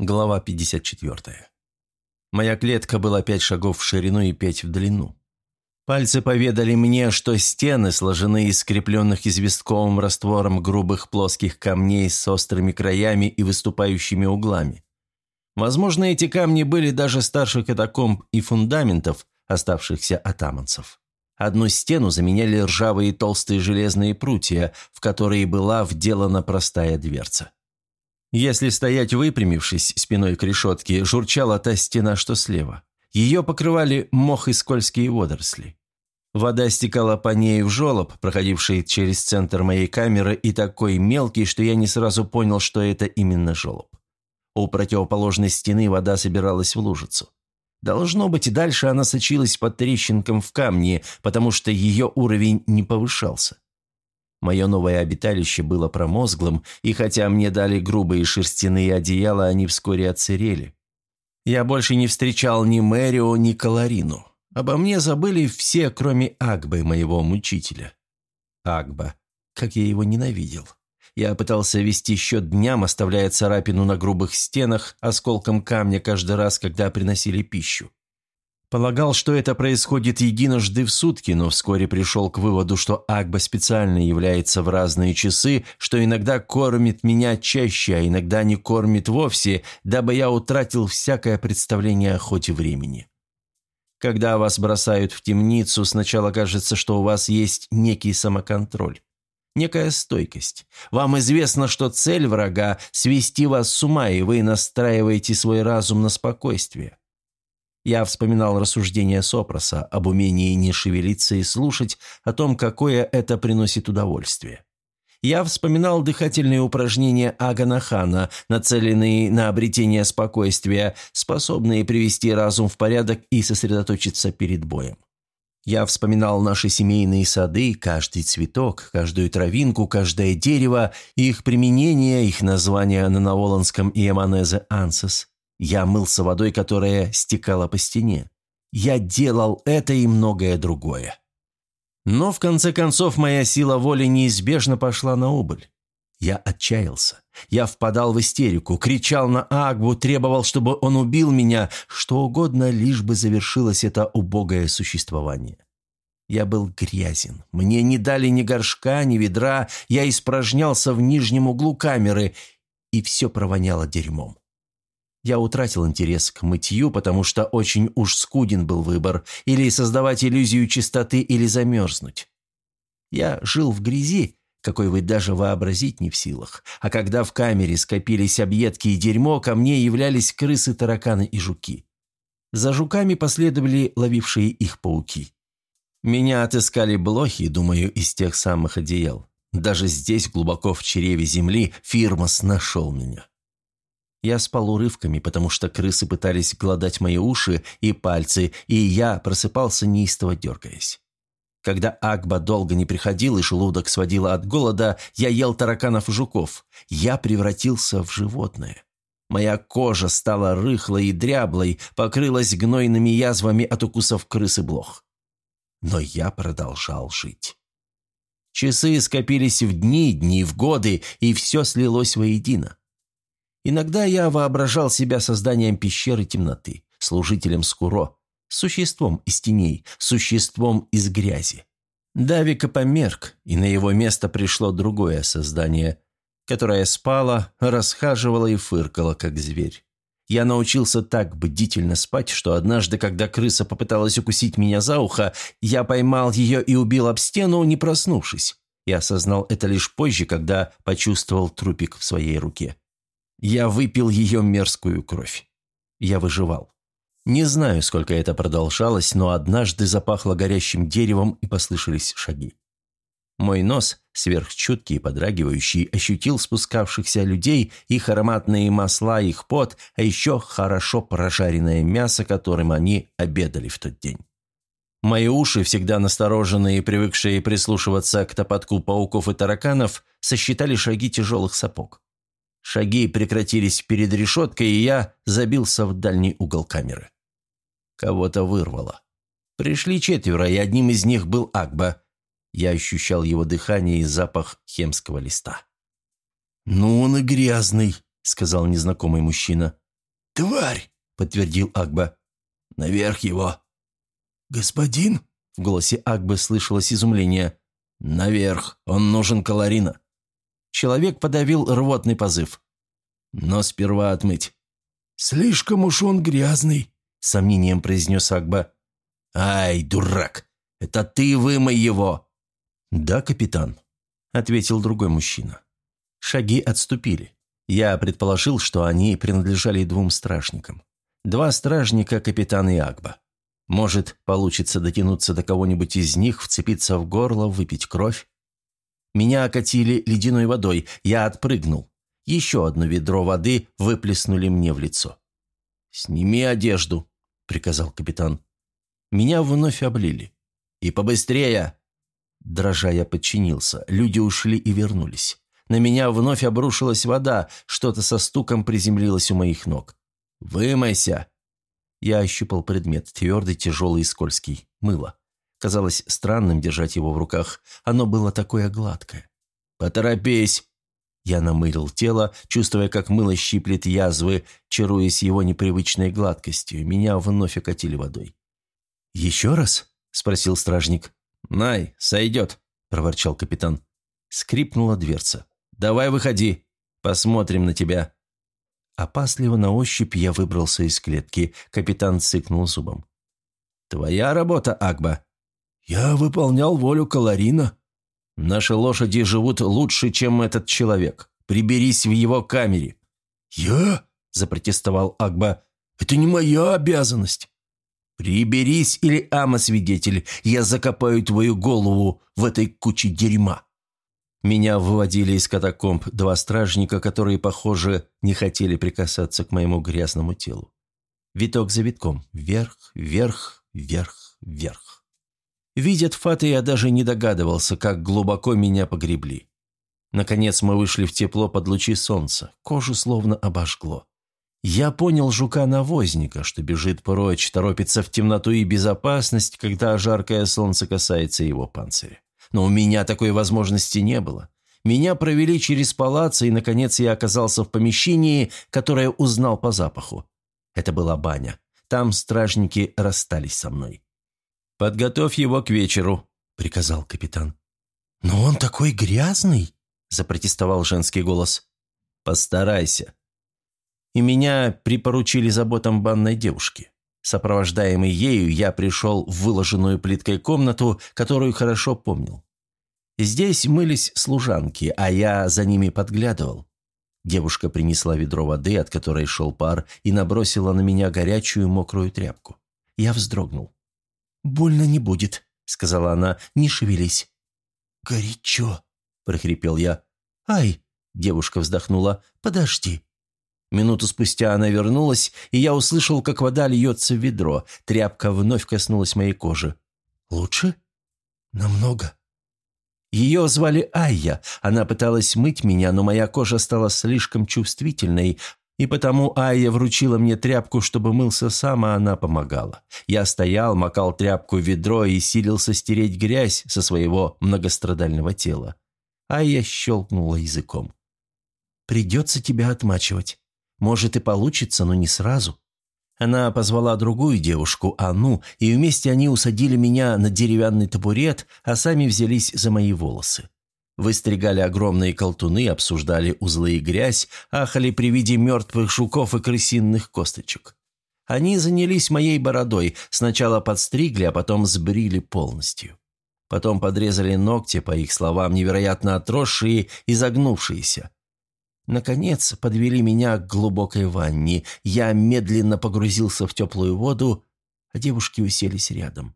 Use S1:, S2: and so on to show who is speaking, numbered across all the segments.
S1: Глава 54. Моя клетка была пять шагов в ширину и пять в длину. Пальцы поведали мне, что стены сложены из скрепленных известковым раствором грубых плоских камней с острыми краями и выступающими углами. Возможно, эти камни были даже старше катакомб и фундаментов, оставшихся от амонцев. Одну стену заменяли ржавые толстые железные прутья, в которые была вделана простая дверца. Если стоять выпрямившись спиной к решетке, журчала та стена, что слева. Ее покрывали мох и скользкие водоросли. Вода стекала по ней в желоб, проходивший через центр моей камеры, и такой мелкий, что я не сразу понял, что это именно желоб. У противоположной стены вода собиралась в лужицу. Должно быть, дальше она сочилась под трещинкам в камне, потому что ее уровень не повышался. Мое новое обиталище было промозглым, и хотя мне дали грубые шерстяные одеяла, они вскоре отсырели. Я больше не встречал ни Мэрио, ни Каларину. Обо мне забыли все, кроме Агбы, моего мучителя. Агба. Как я его ненавидел. Я пытался вести счет дням, оставляя царапину на грубых стенах, осколком камня каждый раз, когда приносили пищу. Полагал, что это происходит единожды в сутки, но вскоре пришел к выводу, что Агба специально является в разные часы, что иногда кормит меня чаще, а иногда не кормит вовсе, дабы я утратил всякое представление о ходе времени. Когда вас бросают в темницу, сначала кажется, что у вас есть некий самоконтроль, некая стойкость. Вам известно, что цель врага – свести вас с ума, и вы настраиваете свой разум на спокойствие. Я вспоминал рассуждения Сопроса об умении не шевелиться и слушать, о том, какое это приносит удовольствие. Я вспоминал дыхательные упражнения Аганахана, нацеленные на обретение спокойствия, способные привести разум в порядок и сосредоточиться перед боем. Я вспоминал наши семейные сады, каждый цветок, каждую травинку, каждое дерево, их применение, их название на Наволанском и Эманезе Ансес. Я мылся водой, которая стекала по стене. Я делал это и многое другое. Но в конце концов моя сила воли неизбежно пошла на убыль. Я отчаялся. Я впадал в истерику, кричал на Агбу, требовал, чтобы он убил меня, что угодно, лишь бы завершилось это убогое существование. Я был грязен. Мне не дали ни горшка, ни ведра. Я испражнялся в нижнем углу камеры, и все провоняло дерьмом. Я утратил интерес к мытью, потому что очень уж скуден был выбор – или создавать иллюзию чистоты, или замерзнуть. Я жил в грязи, какой вы даже вообразить не в силах. А когда в камере скопились объедки и дерьмо, ко мне являлись крысы, тараканы и жуки. За жуками последовали ловившие их пауки. Меня отыскали блохи, думаю, из тех самых одеял. Даже здесь, глубоко в чреве земли, Фирмас нашел меня. Я спал урывками, потому что крысы пытались гладать мои уши и пальцы, и я просыпался неистово дергаясь. Когда Акба долго не приходил и желудок сводило от голода, я ел тараканов и жуков. Я превратился в животное. Моя кожа стала рыхлой и дряблой, покрылась гнойными язвами от укусов крыс и блох. Но я продолжал жить. Часы скопились в дни, дни в годы, и все слилось воедино. Иногда я воображал себя созданием пещеры темноты, служителем Скуро, существом из теней, существом из грязи. Давика померк, и на его место пришло другое создание, которое спало, расхаживало и фыркало, как зверь. Я научился так бдительно спать, что однажды, когда крыса попыталась укусить меня за ухо, я поймал ее и убил об стену, не проснувшись. Я осознал это лишь позже, когда почувствовал трупик в своей руке. Я выпил ее мерзкую кровь. Я выживал. Не знаю, сколько это продолжалось, но однажды запахло горящим деревом и послышались шаги. Мой нос, сверхчуткий и подрагивающий, ощутил спускавшихся людей, их ароматные масла, их пот, а еще хорошо прожаренное мясо, которым они обедали в тот день. Мои уши, всегда настороженные и привыкшие прислушиваться к топотку пауков и тараканов, сосчитали шаги тяжелых сапог. Шаги прекратились перед решеткой, и я забился в дальний угол камеры. Кого-то вырвало. Пришли четверо, и одним из них был Акба. Я ощущал его дыхание и запах хемского листа. «Ну он и грязный», — сказал незнакомый мужчина.
S2: тварь!» – подтвердил Агба. «Наверх его!» «Господин?» – в голосе Агбы слышалось изумление. «Наверх! Он нужен Каларина!» Человек подавил рвотный позыв. «Но сперва отмыть». «Слишком уж он грязный», – сомнением произнес Агба. «Ай, дурак! Это ты вымой его!» «Да, капитан», – ответил другой мужчина. Шаги отступили. Я предположил, что они принадлежали двум стражникам. Два стражника, капитан и Агба. Может, получится дотянуться до кого-нибудь из них, вцепиться в горло, выпить кровь? Меня окатили ледяной водой, я отпрыгнул. Еще одно ведро воды выплеснули мне в лицо. «Сними одежду», — приказал капитан. Меня вновь облили. «И побыстрее!» Дрожа я подчинился. Люди ушли и вернулись. На меня вновь обрушилась вода, что-то со стуком приземлилось у моих ног. «Вымойся!» Я ощупал предмет, твердый, тяжелый и скользкий. Мыло. Казалось странным держать его в руках. Оно было такое гладкое. «Поторопись!» Я намылил тело, чувствуя, как мыло щиплет язвы, чаруясь его непривычной гладкостью. Меня вновь окатили водой. «Еще раз?» – спросил стражник. «Най, сойдет», – проворчал капитан. Скрипнула дверца. «Давай выходи, посмотрим на тебя». Опасливо на ощупь я выбрался из клетки. Капитан цыкнул зубом. «Твоя работа, Акба?» «Я выполнял волю Каларина». «Наши лошади живут лучше, чем этот человек. Приберись в его камере». «Я?» – запротестовал Акба. «Это не моя обязанность».
S1: «Приберись или ама-свидетель, я закопаю твою голову в этой куче дерьма». Меня выводили из катакомб два стражника, которые, похоже, не хотели прикасаться к моему грязному телу. Виток за витком. Вверх, вверх, вверх, вверх. Видят фаты, я даже не догадывался, как глубоко меня погребли. Наконец мы вышли в тепло под лучи солнца. Кожу словно обожгло. Я понял жука-навозника, что бежит прочь, торопится в темноту и безопасность, когда жаркое солнце касается его панциря. Но у меня такой возможности не было. Меня провели через палац, и, наконец, я оказался в помещении, которое узнал по запаху. Это была баня. Там стражники расстались со мной. «Подготовь его к вечеру», — приказал капитан.
S2: «Но он такой грязный», — запротестовал женский голос.
S1: «Постарайся». И меня припоручили заботам банной девушки. Сопровождаемый ею, я пришел в выложенную плиткой комнату, которую хорошо помнил. Здесь мылись служанки, а я за ними подглядывал. Девушка принесла ведро воды, от которой шел пар, и набросила на меня горячую мокрую тряпку. Я вздрогнул.
S2: «Больно не будет», — сказала она, — «не шевелись».
S1: «Горячо», — прохрипел я.
S2: «Ай!» — девушка вздохнула. «Подожди».
S1: Минуту спустя она вернулась, и я услышал, как вода льется в ведро. Тряпка вновь коснулась моей кожи.
S2: «Лучше?» «Намного».
S1: Ее звали Айя. Она пыталась мыть меня, но моя кожа стала слишком чувствительной, и потому Айя вручила мне тряпку, чтобы мылся сам, а она помогала. Я стоял, макал тряпку в ведро и силился стереть грязь со своего многострадального тела. Айя щелкнула языком. «Придется тебя отмачивать». Может и получится, но не сразу. Она позвала другую девушку, Анну, и вместе они усадили меня на деревянный табурет, а сами взялись за мои волосы. Выстригали огромные колтуны, обсуждали узлы и грязь, ахали при виде мертвых жуков и крысиных косточек. Они занялись моей бородой, сначала подстригли, а потом сбрили полностью. Потом подрезали ногти, по их словам, невероятно отросшие и загнувшиеся. Наконец подвели меня к глубокой ванне. Я медленно погрузился в теплую воду, а девушки уселись рядом.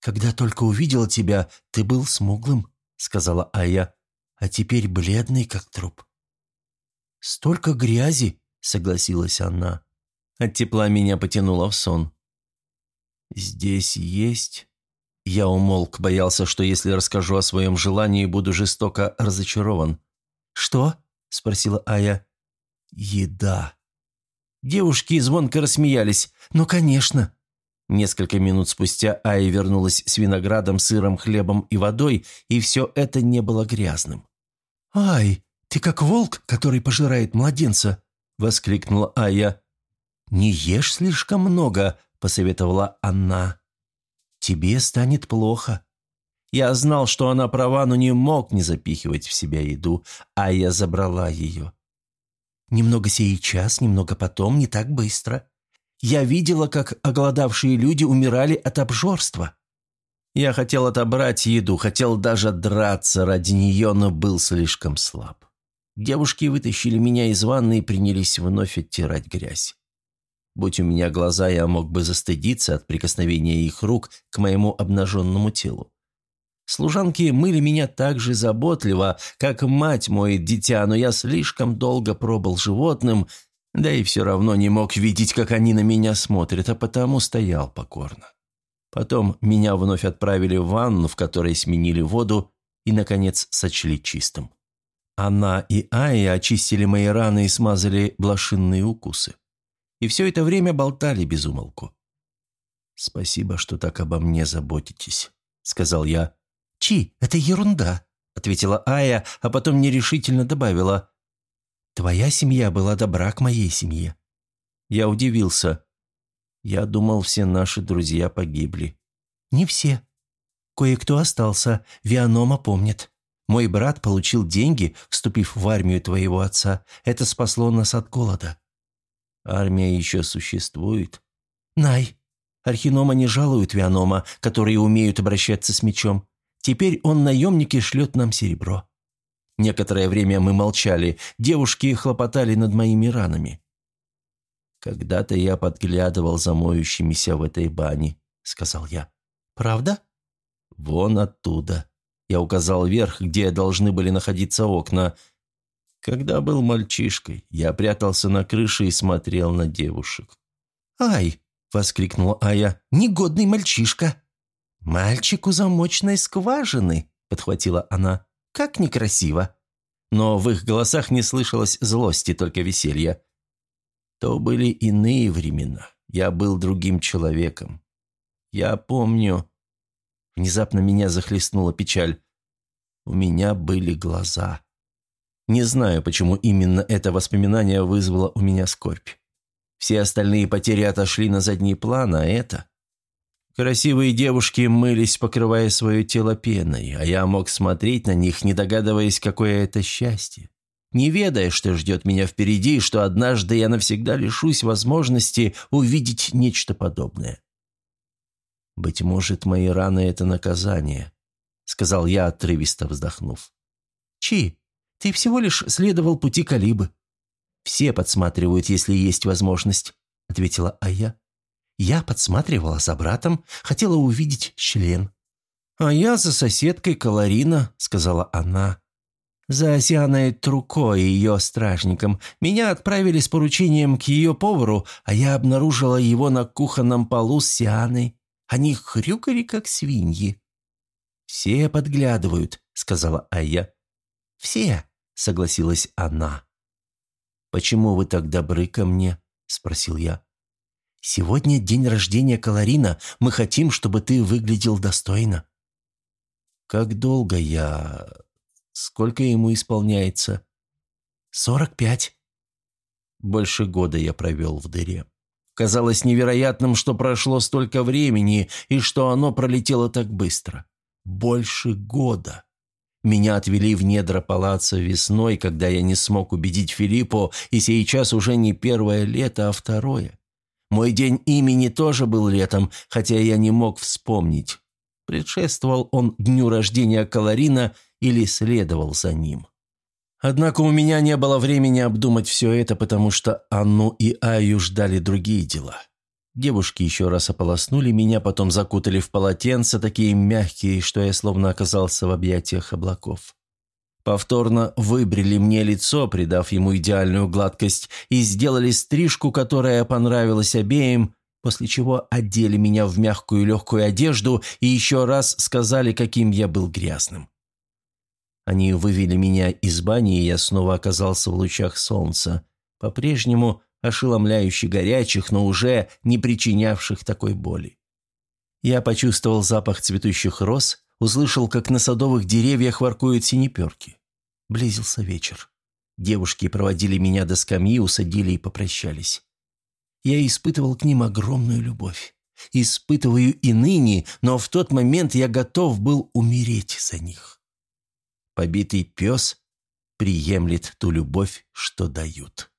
S1: «Когда только увидела тебя, ты был смуглым», — сказала Ая, — «а теперь бледный, как труп». «Столько грязи», — согласилась она. От тепла меня потянуло в сон. «Здесь есть...» Я умолк, боялся, что если расскажу о своем желании, буду жестоко разочарован. «Что?» – спросила Ая. «Еда». Девушки звонко рассмеялись. «Ну, конечно». Несколько минут спустя Ая вернулась с виноградом, сыром, хлебом и водой, и все это не было грязным.
S2: «Ай, ты как волк, который пожирает младенца!» – воскликнула Ая.
S1: «Не ешь слишком много», — посоветовала она. «Тебе станет плохо». Я знал, что она права, но не мог не запихивать в себя еду, а я забрала ее. Немного сейчас, немного потом, не так быстро. Я видела, как оголодавшие люди умирали от обжорства. Я хотел отобрать еду, хотел даже драться ради нее, но был слишком слаб. Девушки вытащили меня из ванны и принялись вновь оттирать грязь. Будь у меня глаза, я мог бы застыдиться от прикосновения их рук к моему обнаженному телу. Служанки мыли меня так же заботливо, как мать моет дитя, но я слишком долго пробыл животным, да и все равно не мог видеть, как они на меня смотрят, а потому стоял покорно. Потом меня вновь отправили в ванну, в которой сменили воду и, наконец, сочли чистым. Она и Ая очистили мои раны и смазали блошинные укусы. И все это время болтали без умолку. «Спасибо, что так обо мне заботитесь», — сказал я. «Чи, это ерунда», — ответила Ая, а потом нерешительно добавила. «Твоя семья была добра к моей семье». Я удивился. Я думал, все наши друзья погибли. Не все. Кое-кто остался, Вианома помнит. Мой брат получил деньги, вступив в армию твоего отца. Это спасло нас от голода. Армия еще существует? Най. Архинома не жалуют Вианома, которые умеют обращаться с мечом. Теперь он наемник и шлет нам серебро. Некоторое время мы молчали, девушки хлопотали над моими ранами. «Когда-то я подглядывал за моющимися в этой бане», — сказал я. «Правда?» «Вон оттуда». Я указал вверх, где должны были находиться окна. Когда был мальчишкой, я прятался на крыше и смотрел на девушек. «Ай!» — воскликнула Ая. «Негодный мальчишка!» «Мальчик у замочной скважины!» — подхватила она. «Как некрасиво!» Но в их голосах не слышалось злости, только веселья. То были иные времена. Я был другим человеком. Я помню... Внезапно меня захлестнула печаль. У меня были глаза. Не знаю, почему именно это воспоминание вызвало у меня скорбь. Все остальные потери отошли на задний план, а это... Красивые девушки мылись, покрывая свое тело пеной, а я мог смотреть на них, не догадываясь, какое это счастье не ведая, что ждет меня впереди, и что однажды я навсегда лишусь возможности увидеть нечто подобное. «Быть может, мои раны — это наказание», — сказал я, отрывисто вздохнув. «Чи, ты всего лишь следовал пути Калибы». «Все подсматривают, если есть возможность», — ответила Ая. «Я подсматривала за братом, хотела увидеть член». «А я за соседкой Каларина», — сказала она за Асианой Труко и ее стражником. Меня отправили с поручением к ее повару, а я обнаружила его на кухонном полу с Сианой. Они хрюкали, как свиньи. «Все подглядывают», — сказала Ая. «Все», — согласилась она. «Почему вы так добры ко мне?» — спросил я. «Сегодня день рождения Каларина. Мы хотим, чтобы ты выглядел достойно». «Как долго я Сколько ему исполняется? Сорок пять. Больше года я провел в дыре. Казалось невероятным, что прошло столько времени и что оно пролетело так быстро. Больше года. Меня отвели в недра палаца весной, когда я не смог убедить Филиппо, и сейчас уже не первое лето, а второе. Мой день имени тоже был летом, хотя я не мог вспомнить. Предшествовал он дню рождения Каларина или следовал за ним. Однако у меня не было времени обдумать все это, потому что Анну и Аю ждали другие дела. Девушки еще раз ополоснули меня, потом закутали в полотенца, такие мягкие, что я словно оказался в объятиях облаков. Повторно выбрили мне лицо, придав ему идеальную гладкость, и сделали стрижку, которая понравилась обеим, после чего одели меня в мягкую легкую одежду и еще раз сказали, каким я был грязным. Они вывели меня из бани, и я снова оказался в лучах солнца, по-прежнему ошеломляюще горячих, но уже не причинявших такой боли. Я почувствовал запах цветущих роз, услышал, как на садовых деревьях воркуют синеперки. Близился вечер. Девушки проводили меня до скамьи, усадили и попрощались. Я испытывал к ним огромную любовь. Испытываю и ныне, но в тот момент я готов был умереть за них. Побитый пес приемлет ту любовь, что дают.